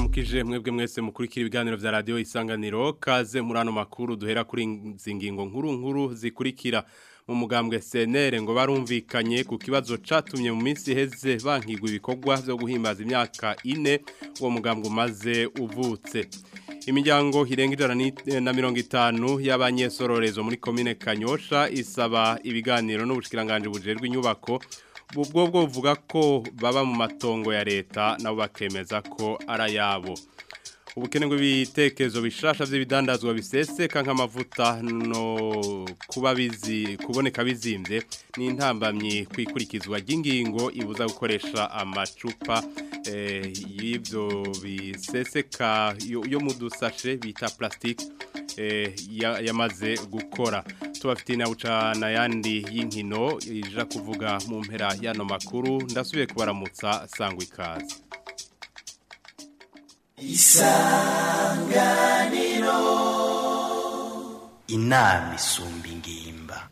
mukije mwebwe mwese mukurikira ibiganiro vya radio isanganiro kaze muri ano makuru duhera kuri zingingo nkuru nkuru zikurikira mu mugambwe CNR ngo barumvikanye ku kibazo catumye mu minsi heze bankigwa ibikorwa byo guhimbaza imyaka ine uwo mugambwe maze uvutse imiryango hirenga ijana eh, na mirongo itanu y'abanyesororezo muri komine kanyosha isaba ibiganiro n'ubushikiranganje bujejwe inyubako ubwo bwo buvuga ko baba mu matongo ya leta nabo bakemeza ko ari yabo. ubukene ngo bw'ibitekerezo bishasha by'ibidandazwa biseseka nk'amavuta no kuba bizi kuboneka bizinze ni intambamyi kwikurikizwa ry'ingingo ibuza gukoresha amacupa eh, y'ibyo biseseka yo mu dusashe bita plastique eh, yamaze gukora tubafitiye na yandi y'inkino ija kuvuga mu mpera y'ano makuru ndasubiye kubaramutsa sangwa ikaze isanganiro inama isumba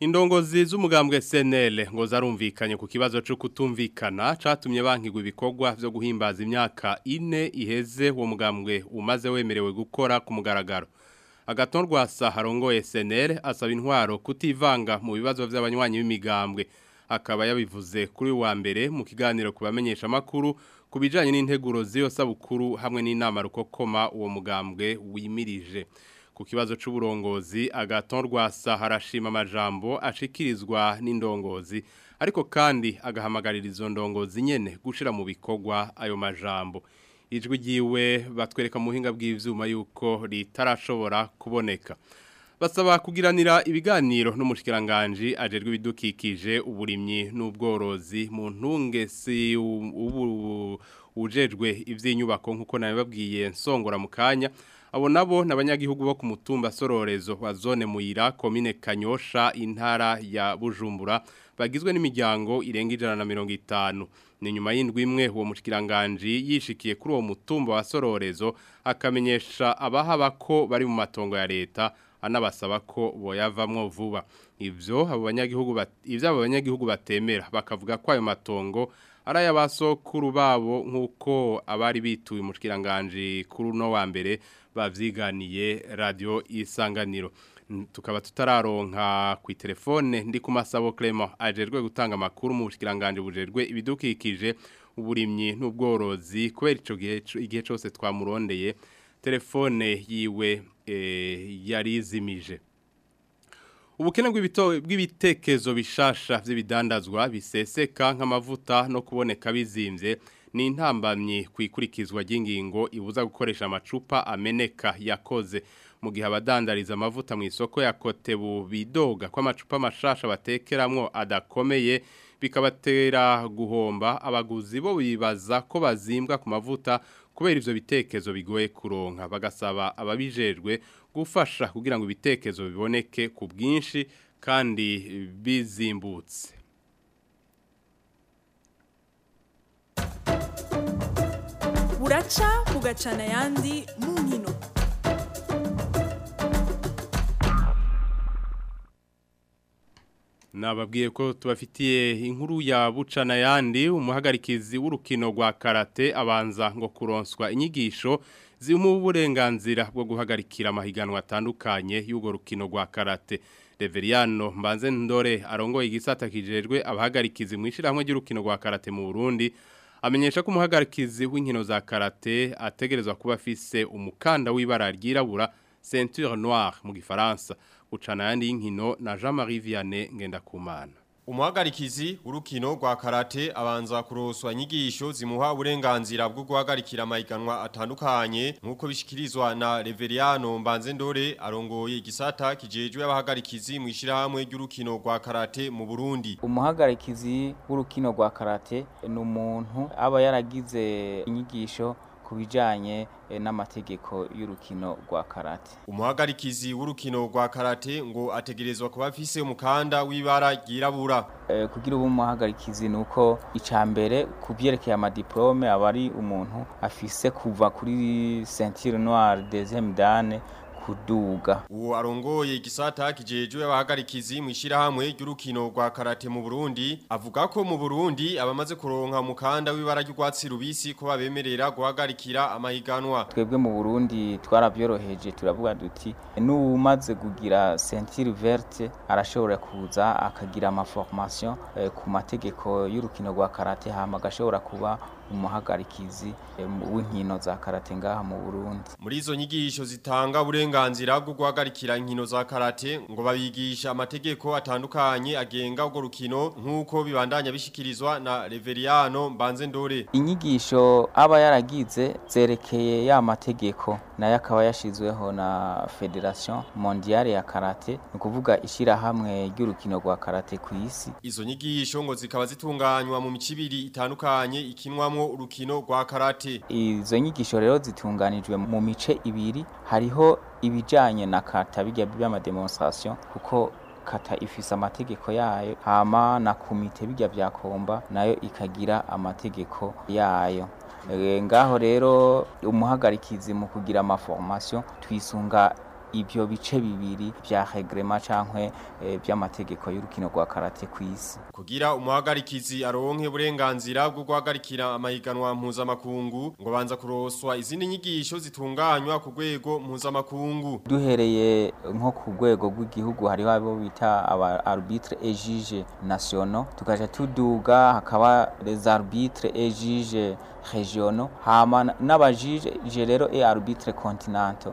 indongozi z'umugambwe senele ngo zarumvikanye ku kibazo cyo kutumvikana cyatumye bankigwa ibikorwa byo guhimbaza imyaka ine iheze uwo mugambwe umaze wemerewe gukora ku mugaragaro agatorwa saharongo SNL asaba intwaro kutivanga mu bibazo by'abanywanyi b'imigambwe akaba yabivuze kuri wa mbere mu kiganiro kubamenyesha makuru kubijanye n'integuro z'iyo sabukuru hamwe n'inama rukokoma uwo mugambwe wimirije ku kibazo c'uburongozi agatorwa saharashima amajambo ashikirizwa n'indongozi ariko kandi agahamagarira izo ndongozi nyene gushira mu bikorwa ayo majambo ijwi ryiwe batwereka muhinga buhinga yuko ritarashobora kuboneka basaba kugiranira ibiganiro n'umushikiranganji ajejwe ibidukikije uburimyi n'ubworozi mu si ujejwe iby'inyubako nk'uko nabibabwiye nsongora mu kanya abo nabo n'abanyagihugu bo kumutumba sororezo wa zone Muira komine kanyosha intara ya bujumbura bagizwe n'imiryango irenga ijana na mirongo itanu ni nyuma y'indwi imwe uwo mushikiranganji yishikiye kuri uwo mutumba wa sororezo akamenyesha abahaba ko bari mu matongo ya leta anabasaba ko boyavamwo vuba ivyo abo banyagihugu ivyo abo banyagihugu batemera bakavuga ko ayo matongo araya basokuru babo nkuko abari bituye umushikiranganje kuri no wa mbere bavyiganiye radio isanganiro tukaba tutararonka ku telefone ndi ku masabo Clement ajerwe gutanga makuru mu bushikiranganje bujerwe ibidukikije uburimyi n'ubworozi kubera ico gihe igihe cyose twamurondeye telefone yiwe e, yarizimije ubukene bw'ibitekezo bishasha by'ibidandazwa biseseka nk'amavuta no kuboneka bizimbye n'intambamyi ku ikurikizwa ry'ingingo ibuza gukoresha amacupa ameneka yakoze mu gihe abadandariza amavuta mu isoko ya kotebu bidoga ko amacupa mashasha batekeramwo adakomeye bikabatera guhomba abaguzi bo bibaza ko bazimbwa ku mavuta kubera ivyo bitekezo bigoye kuronka bagasaba ababijejwe gufasha kugira ngo ibitekezo biboneke ku bwinshi kandi bizimbutse buraca mugacana ayandi mu nkino nababwiye ko tubafitiye inkuru ya bucana yandi umuhagarikizi w'urukino rwa karate abanza ngo kuronswa inyigisho zimuha uburenganzira bwo guhagarikira amahiganwa atandukanye y'urwo rukino rwa karate reveriyano mbanze ndore arongoye igisata kijejwe abahagarikizi mu ishyirahamwe ry'urukino rwa karate mu burundi amenyesha ko umuhagarikizi w'inkino za karate ategerezwa kuba afise umukanda w'ibara ryirabura ceinture noire mu gifaransa ucana yandi y'inkino na Jean Marie Vianney kumana. umuhagarikizi urukino rwa karate abanza kuroswa inyigisho zimuha uburenganzira bwo guhagarikira amahiganwa atandukanye nk'uko bishikirizwa na Reveriano Mbanzendore arongoye igisata kijejwe abahagarikizi mu ishyirahamwe ry'urukino rwa karate mu Burundi umuhagarikizi w'urukino rwa karate ni umuntu aba yaragize inyigisho ku bijyanye eh, n'amategeko y'urukino rwa karate umuhagarikizi w'urukino rwa karate ngo ategerezwa kuba afise umukanda w'ibara ryirabura eh, kugira ubu umuhagarikizi ni uko icya mbere ku byerekeye amadiporome aba ari umuntu afise kuva kuri sentire noire dezemudane kuduga uwo arongoye igisata kijejwe abahagarikizi mu ishyirahamwe ry'urukino rwa karate mu Burundi avuga ko mu Burundi abamaze kuronka umukanda w'ibara ry'urwatsi rubisi ko babemerera guhagarikira amahiganwa twebwe mu Burundi twarabyoroheje turavuga duti n'umaze kugira ceinture verte arashobora kuza akagira ama formation eh, ku mategeko y'urukino rwa karate hama kuba umuhagarikizi eh, w'inkino za karate ngaha mu Burundi muri izo nyigisho zitanga uburenganzira bwo guhagarikira inkino za karate ngo babigisha amategeko atandukanye agenga ubwo rukino nk'uko bibandanya bishikirizwa na Reveriano Mbanze Ndore inyigisho aba yaragize zerekeye ya mategeko nayo akaba yashyizweho na federation mondiale ya karate ni ukuvuga ishyirahamwe ry'urukino rwa karate ku isi izo nyigisho ngo zikaba zitunganywa mu mico ibiri itandukanye ikinwamo urukino rwa karate izo nyigisho rero zitunganijwe mu mice ibiri hariho ibijyanye na kata bijya by'amademonstration kuko kata ifise amategeko yayo hama na komite bijya byakomba nayo ikagira amategeko yayo Eh, ngaho rero umuhagarikizi mu kugira amaforomasiyo twisunga ibyo bice bibiri bya hegrema cyangwa by'amategeko eh, y'urukino rwa karate ku isi kugira umuhagarikizi aronke uburenganzira bwo guhagarikira amahiganwa mpuzamakungu ngo banza kuroswa izindi nyigisho zitunganywa ku rwego mpuzamakungu duhereye nko ku rwego rw'igihugu hariho abo bita aba arbitre egige national tukaja tuduga hakaba les arbitre egige regionaux hama n'abajije rero e arbitre continental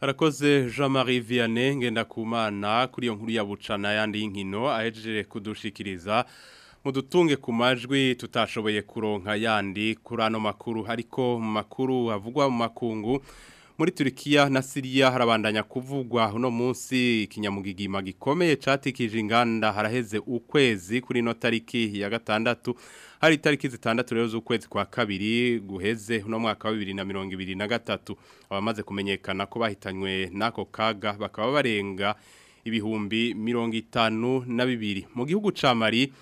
Rakoze Jean Marie Vianney ngendakumana kuri iyo nkuru ya bucana yandi y'inkino ahejeje kudushikiriza Mudutunge ku majwi tutashoboye kuronka yandi kurano makuru ariko makuru havugwa mu makungu muri Turkiya na Syria harabandanya kuvugwa uno munsi ikinyamugigima gikomeye catikije inganda haraheze ukwezi kuri notariki ya gatandatu hari itariki zitandatu rero z'ukwezi kwa kabiri guheze no mwaka wa bibiri na mirongo ibiri na gatatu abamaze kumenyekana ko bahitanywe n'ako kaga bakaba barenga ibihumbi mirongo itanu na bibiri mu gihugu cya mari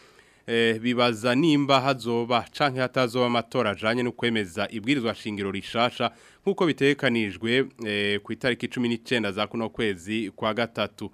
eh, bibaza nimba hazoba canke hatazoba amatora ajanye no kwemeza ibwirizwa shingiro rishasha nkuko bitekanijwe eh, ku itariki 19 za kuno kwezi kwa gatatu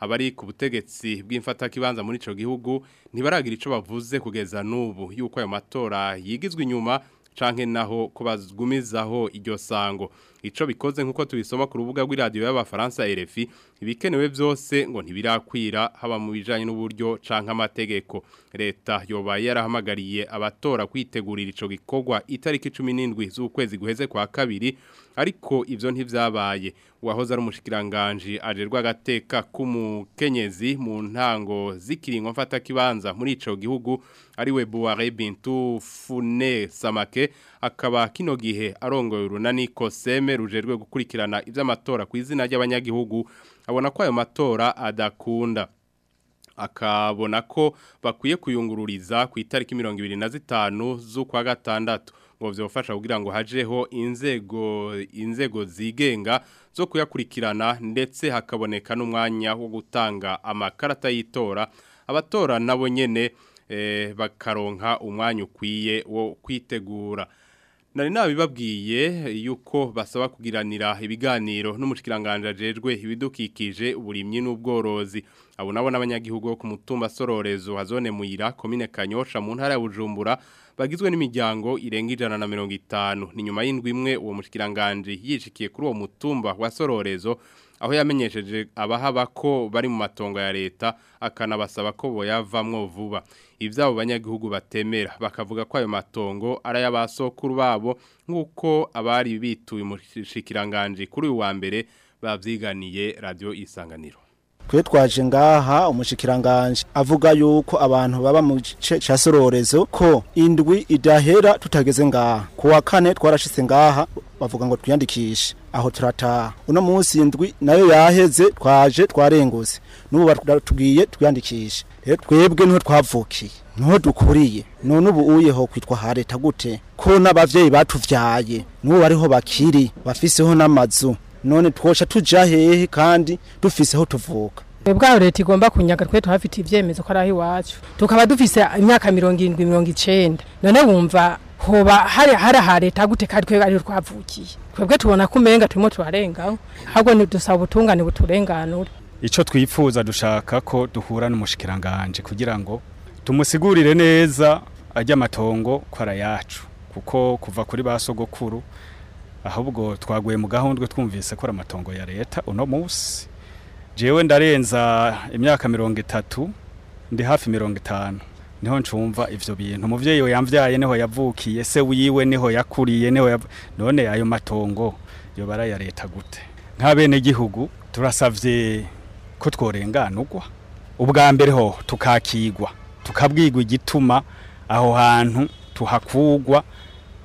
abari ku butegetsi bw'imfatakibanza muri ico gihugu ntibaragira ico bavuze kugeza n'ubu yuko ayo matora yigizwe inyuma canke naho kubazgumizaho iryo sango ico bikoze nkuko tubisoma ku rubuga rw'iradiyo y'abafaransa RFI ibikenewe byose ngo ntibirakwira haba mu bijanye n'uburyo canka amategeko leta yoba yarahamagariye abatora kwitegurira ico gikorwa itariki 17 z'ukwezi guheze kwa kabiri ariko ivyo ntivyabaye uwahoze ari umushikiranganje ajerwa agateka k'umukenyezi mu ntango z'ikiringo mfata kibanza muri ico gihugu ariwe Buare Bintu Fune Samake akaba kino gihe arongoye urunani koseme rujerwe gukurikirana iby'amatora ku izina ry'abanyagihugu abona ko ayo matora adakunda akabona ko bakwiye kuyungururiza ku itariki mirongo ibiri na zitanu z'ukwa gatandatu ngo byofasha kugira ngo hajeho inzego inzego zigenga zo kuyakurikirana ndetse hakaboneka n'umwanya wo gutanga amakarata y'itora abatora nabo nyene eh, bakaronka umwanya ukwiye wo kwitegura nari nabibabwiye yuko basaba kugiranira ibiganiro n’umushikiranganja jejwe ibidukikije uburimyi n'ubworozi abo nabo n'abanyagihugu ku mutumba sororezo hazone Muira komine Kanyosha mu ntara ya Bujumbura bagizwe n'imiryango irenga ijana na mirongo itanu ni nyuma y'indwi imwe uwo mushikiranganje yishikiye kuri uwo mutumba wa sororezo aho yamenyesheje abahaba ko bari mu matongo ya leta akanabasaba ko boyavamwo vuba ibyabo banyagihugu batemera bakavuga ko ayo matongo ari ay'abasokuru babo nk'uko abari bituye umushikiranganje kuri uyu wa mbere babyiganiye radio isanganiro twe twaje ngaha umushikiranganje avuga yuko abantu baba mu gice cya sororezo ko indwi idahera tutageze ngaha ku kane twarashyize ngaha bavuga ngo twiyandikishe aho turataha uno munsi indwi nayo yaheze twaje twarengutse n'ubu batubwiye twiyandikishe rero twebwe niho twavukiye niho dukuriye none ubu uyeho kwitwa ha leta gute ko n'ababyeyi batuvyaye n'ubu ariho bakiri bafiseho n'amazu none twosha tuja hehe kandi dufiseho tuvuka bwaho leta igomba kunyaga twe tuhafite ibyemezo ko ari aho iwacu tukaba dufise imyaka mirongo irindwi mirongo icenda none wumva hoba hari hari aha leta gute kandi twe ari twavukiye twebwe tubona ko umenga turimo turarengaho ahubwo dusaba ubutungane buturenganure icyo twifuza dushaka ko duhura n'umushikiranganje kugira ngo tumusigurire neza ajya amatongo ko yacu kuko kuva kuri ba sogokuru ahubwo twaguye mu gahunda twumvise ko ari amatongo ya leta uno munsi jewe ndarenza imyaka mirongo itatu ndi hafi mirongo itanu niho ncumva ibyo bintu umuvyeyi we yamvyaye niho yavukiye se wiwe niho yakuriye niho none ayo matongo yo baraya leta gute nka bene gihugu turasavye ko tworenganurwa ubwa mbere ho tukakigwa tukabwigwa igituma aho hantu tuhakugwa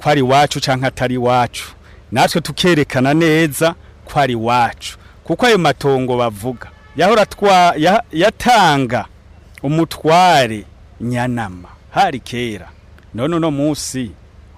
ko ari iwacu cyangwa atari iwacu natwe tukerekana neza ko ari iwacu kuko ayo matongo bavuga yahora yatanga umutware nyanama hari kera none uno munsi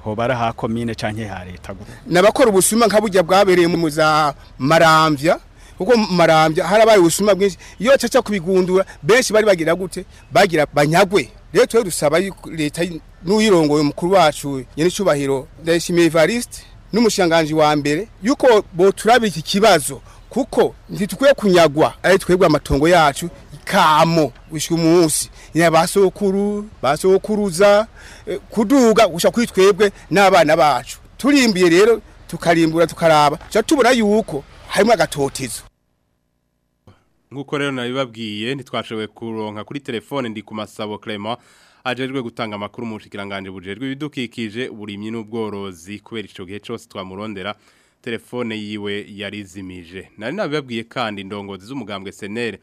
hobara ha komine canke ha leta nabakora ubusuma nka burya bwabereye mu za maramvya kuko maramvya harabaye ubusuma bwinshi iyo caca kubigundura benshi bari bagira gute bagira banyagwe rero twe dusaba leta n'uyirongoye umukuru wacu nyene cubahiro Ndayishimiye Evariste n'umushanganje wa mbere yuko boturaba iki kibazo kuko ntitukwiye kunyagwa ari twebwe amatongo yacu ikamo gushika umunsi nya basokuru basokuruza eh, kuduga gusha kwitwebwe n'abana bacu turimbiye rero tukarimbura tukaraba cha tubona yuko harimo agatotizo nkuko rero nabibabwiye ntitwashoboye kuronka kuri telefone ndi ku masabo Clement ajejwe gutanga amakuru mu bushikiranganje bujejwe ibidukikije uburimyi n'ubworozi kubera icyo gihe cyose twamurondera telefone yiwe yarizimije nari nabibabwiye kandi indongozi z'umugambwe senere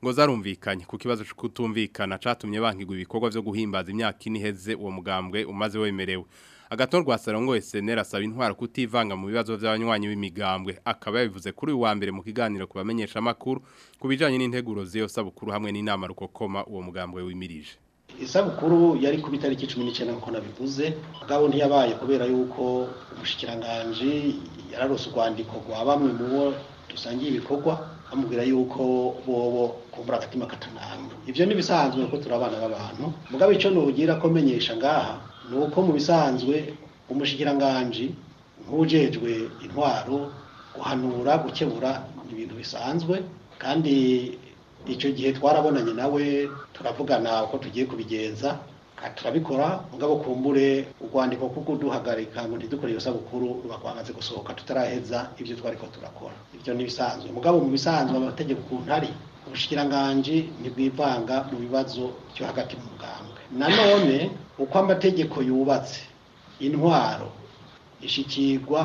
ngo zarumvikanye ku kibazo cyo kutumvikana catumye bangirwa ibikorwa byo guhimbaza imyaka iniheze uwo mugambwe umaze wemerewe agator rwa sarongo SNL asaba intwara kutivanga mu bibazo by'abanywanyi b'imigambwe akaba yabivuze kuri uwa mbere mu kiganiro kubamenyesha makuru kubijanye n'integuro ziyo sabukuru hamwe n'inama rukokoma uwo mugambwe wimirije isabukuru yari ku itariki cumi n'icyenda nk'uko nabivuze mugabo ntiyabaye kubera yuko umushyikiranganji yararose urwandiko rwa bamwe mu bo dusangiye ibikorwa bamubwira yuko bobo kumbura agatima katananga ibyo ni ibisanzwe kuko turi abana b'abantu mugabo icyo nugira ko menyesha ngaha ni uko mu bisanzwe umushikiranganji nk'ujejwe intwaro guhanura gukebura ibintu bisanzwe kandi icyo gihe twarabonanye nawe turavugana uko tugiye kubigenza turabikora mugabo kumbure urwandiko kuko duhagarika ngo ntidukore iyo sabukuru ruba rwamaze gusohoka tutaraheza ibyo twariko turakora ibyo ni ibisanzwe mugabo mu bisanzwe amategeko ukuntu ari ubushikiranganji ntibwivanga mu bibazo byo hagati mu mugambwe nanone uko amategeko yubatse intwaro ishikirwa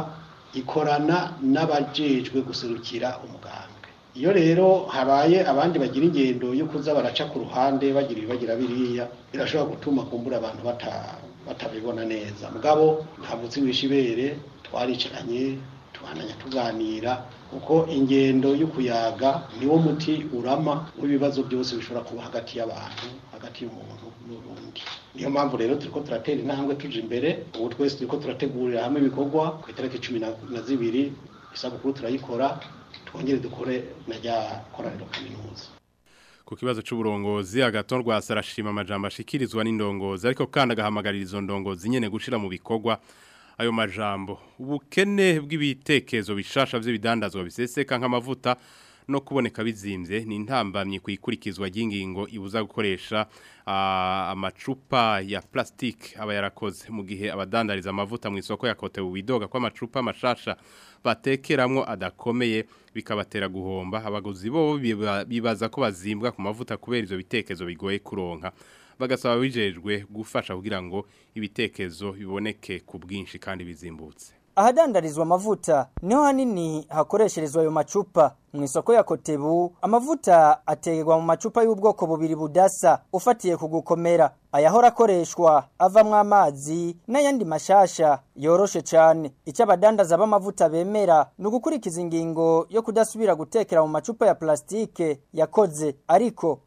ikorana n'abajejwe guserukira umugambwe Iyo rero habaye abandi bagira ingendo yo kuza baraca ku ruhande bagira ibibagira biriya birashobora gutuma kumbura abantu batabibona neza mugabo ntabwo uzi ibere twaricaranye tubananya tuganira kuko ingendo yo kuyaga niwo muti urama w'ibibazo byose bishobora kuba hagati y'abantu hagati y'umuntu n'urundi niyo mpamvu rero turiko turatera intambwe tuje imbere ubu twese turiko turategurira hamwe ibikorwa ku itariki cumi na zibiri isabukuru turayikora twongere dukore najya koraniro kaminuza ku kibazo cy'uburongozi agaton rwasa arashima amajambo ashikirizwa n'indongozi ariko kandi agahamagarira izo ndongozi nyine gushyira mu bikorwa ayo majambo ubukene bw'ibitekerezo bishasha by'ibidandazwa biseseka nk'amavuta no kuboneka bizinze ni intambamyi ku ikurikizwa ry'ingingo ibuza gukoresha ah, amacupa ya plastic aba yarakoze mu gihe abadandariza amavuta mu isoko yakote ubidoga ko amacupa mashasha batekeramo adakomeye bikabatera guhomba abaguzi bo bibaza ko bazimbwa ku mavuta kubera izo bitekezo bigoye kuronka bagasaba bijejwe gufasha kugira ngo ibitekezo biboneke ku bwinshi kandi bizimbutse ahadandarizwa amavuta niho hanini hakoresherezwa ayo macupa mu isoko ya kotebu amavuta ategwa mu macupa y'ubwoko bubiri budasa ufatiye ku gukomera ayahora akoreshwa avamo amazi n'ayandi mashasha yoroshe cyane icyo abadandaza b'amavuta bemera ni ugukurikiza ingingo yo kudasubira gutekera mu macupa ya plastike yakoze ariko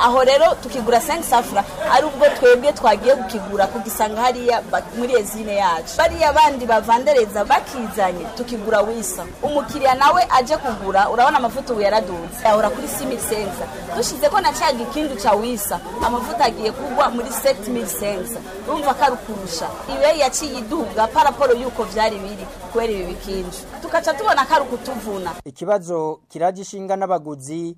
aho rero tukigura sengi safura ari ubwo twebwe twagiye gukigura kugisanga hariya muri ezine yacu bariya bandi bavandereza bakizanye tukigura wisa umukiriya nawe ajye kugura urabona amavuta ubu yaraduze yahora kuri simi sensa dushize ko nacaga ikindi cya wisa amavuta agiye kugwa muri seti mili sensa urumva ko ari ukurusha iyo yaciye iduga paraporo y'uko byari biri kubera ibi bikinju tukaca tubona ko ari ukutuvuna ikibazo kiragishinga n'abaguzi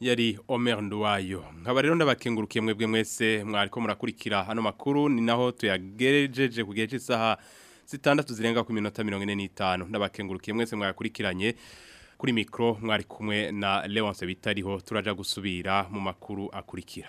yari Omer Nduwayo nkaba rero ndabakengurukiye mwebwe mwese mwariko murakurikira hano makuru ni naho tuyagerejeje ku gihe cy'isaha zitandatu zirenga ku minota mirongo ine n'itanu ndabakengurukiye mwese mwakurikiranye kuri mikoro mwari kumwe na Leonce bitariho turaja gusubira mu makuru akurikira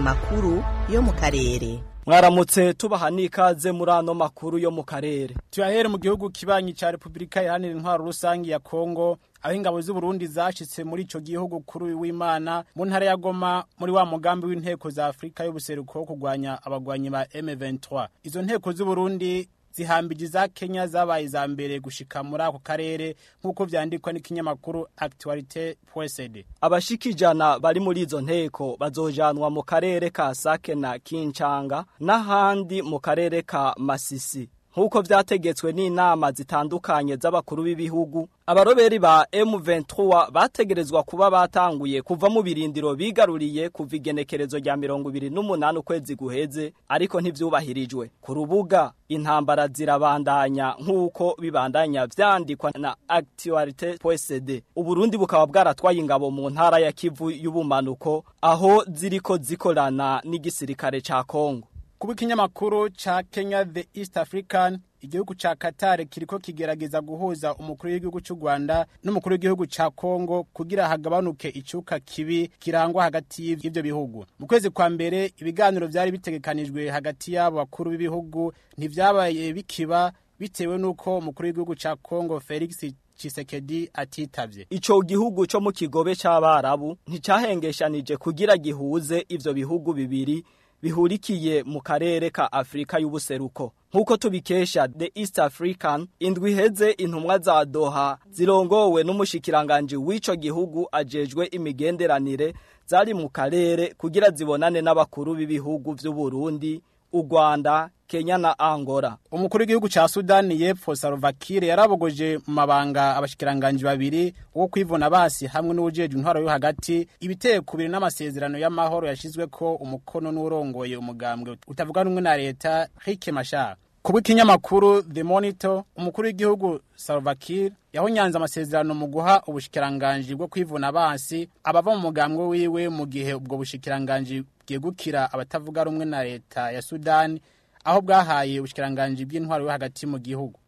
makuru yo mu karere mwaramutse tubahani ikaze muri ano makuru yo mu karere tuyahere mu gihugu kibanyi cya repubulika iharanira intwaro rusange ya kongo aho ingabo z'uburundi zashyitse muri icyo gihugu kuri w'imana mu ntara ya goma muri wa mugambi w'inteko za afurika y'ubuseruko wo kurwanya abagwanyi ba m23 izo nteko z'uburundi zihambije za Kenya zabaye za mbere gushika muri ako karere nk'uko vyandikwa n'ikinyamakuru Actualité Poesede abashikijana bari muri izo nteko bazojanwa mu karere ka Sake na Kincanga n'ahandi mu karere ka Masisi nk'uko byategetswe n'inama zitandukanye z'abakuru b'ibihugu abaroberi ba M23 bategerezwa kuba batanguye kuva mu birindiro bigaruriye kuva igenekerezo rya 28 ukwezi guheze ariko ntivyubahirijwe ku rubuga intambara zirabandanya nk'uko bibandanya vyandikwa na actualité.cd uburundi bukaba bwaratwaye ingabo mu ntara ya Kivu y'ubumanuko aho ziriko zikorana n'igisirikare ca Kongo kuba ikinyamakuru ca Kenya The East African igihugu cya Qatar kiriko kigerageza guhuza umukuru w'igihugu cy'u Rwanda n'umukuru w'igihugu cya Kongo kugira hagabanuke icyuka kibi kirangwa hagati y’ibyo bihugu mu kwezi kwa mbere ibiganiro byari bitegekanijwe hagati y'abo bakuru b'ibihugu ntibyabaye bikiba bitewe nuko umukuru w'igihugu cya Kongo Felix Chisekedi atitavye. Ico gihugu cyo mu kigobe c'abarabu nticahengeshanije kugira gihuze ivyo bihugu bibiri bihurikiye mu karere ka Afrika y'ubuseruko nk'uko tubikesha the east african indwi iheze intumwa za doha zirongowe n'umushikiranganji w’ico gihugu ajejwe imigenderanire zari mu karere kugira zibonane n'abakuru b'ibihugu by'uburundi u rwanda Kenya na Angola umukuru w'igihugu cya Sudani y'epfo Salvakir yarabogoje mu mabanga abashikiranganji babiri wo kwivuna basi hamwe n'ujeje intwaro yo hagati ibiteye kubiri n'amasezerano y'amahoro yashyizwe ko umukono n'urongoye umugambwe utavuga n'umwe na leta Rick Machar kubwo ikinyamakuru The Monitor umukuru w'igihugu Salva Kiir yahonyanze amasezerano mu guha ubushikiranganji bwo kwivuna basi abava mu mugambwe wiwe mu gihe ubwo bushikiranganji bwegukira abatavuga rumwe na leta ya Sudani aho bwahaye ubushyikiranganji bw'intwaro yo hagati mu gihugu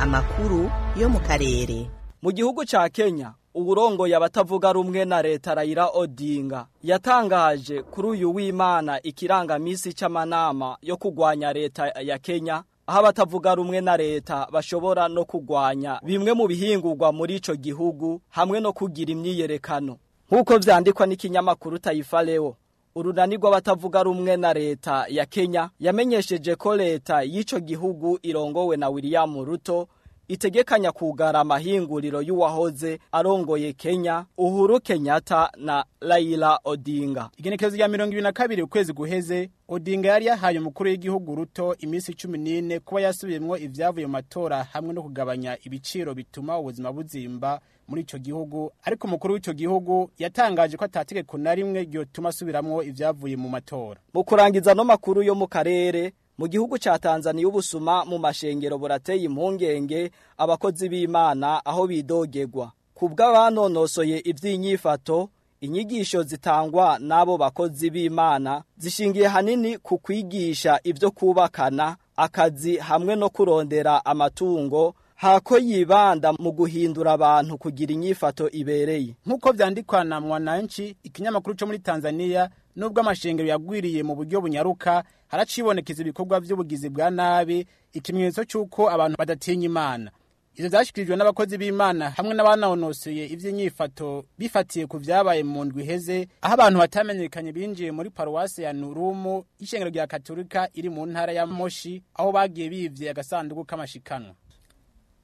amakuru yo mu karere mu gihugu cya kenya uburongoye abatavuga rumwe na leta Raila odinga yatangaje kuri uyu w'imana ikirangamisi cy'amanama yo kurwanya leta ya kenya aho abatavuga rumwe na leta bashobora no kurwanya bimwe mu bihingurwa muri icyo gihugu hamwe no kugira imyiyerekano nk'uko byandikwa n'ikinyamakuru tayifa leo urunani rw'abatavuga rumwe na leta ya kenya yamenyesheje ko leta y'icyo gihugu irongowe na william ruto itegekanya kugara amahinguriro y'uwahoze arongoye Kenya Uhuru Kenyatta na Laila Odinga igenekerezo rya mirongo ibiri na kabiri ukwezi guheze Odinga yari yahaye umukuru w'igihugu ruto iminsi cumi n'ine kuba yasubiyemo ibyavuye mu matora hamwe no kugabanya ibiciro bituma ubuzima buzimba muri icyo gihugu ariko umukuru w'icyo gihugu yatangaje ko atategeko na rimwe ryotuma asubiramwo ibyavuye mu matora mu kurangiza no makuru yo mu karere mu gihugu cya tanzaniya ubusuma mu mashengero burateye impungenge abakozi b'imana aho bidogegwa ku bw'abanonosoye iby'inyifato inyigisho zitangwa n'abo bakozi b'imana zishingiye hanini kukwigisha kwigisha ibyo kubakana akazi hamwe no kurondera amatungo hako yibanda mu guhindura abantu kugira inyifato ibereye nk'uko byandikwa na mwananchi ikinyamakuru cyo muri Tanzania nubwo amashengero yagwiriye mu buryo bunyaruka haracibonekeza ibikorwa by'ubugizi bwa nabi ikimenyetso cy'uko abantu badatinya imana Izo zashyikirijwe n'abakozi b'imana hamwe n'abanonosoye iby'inyifato bifatiye ku byabaye mu ndwi iheze aho abantu batamenyekanye binjiye muri paruwasi ya nurumu y'ishengero rya Katolika iri mu ntara ya moshi aho bagiye bibye agasanduku k'amashikanwa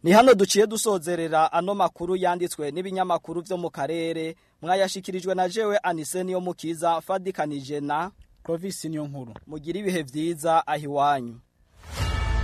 ni hano duciye dusozerera ano makuru yanditswe n'ibinyamakuru byo mu karere mwayashikirijwe na jewe anise niyo mukiza fadikanije na clovis niyo mugira ibihe byiza ahiwanyu.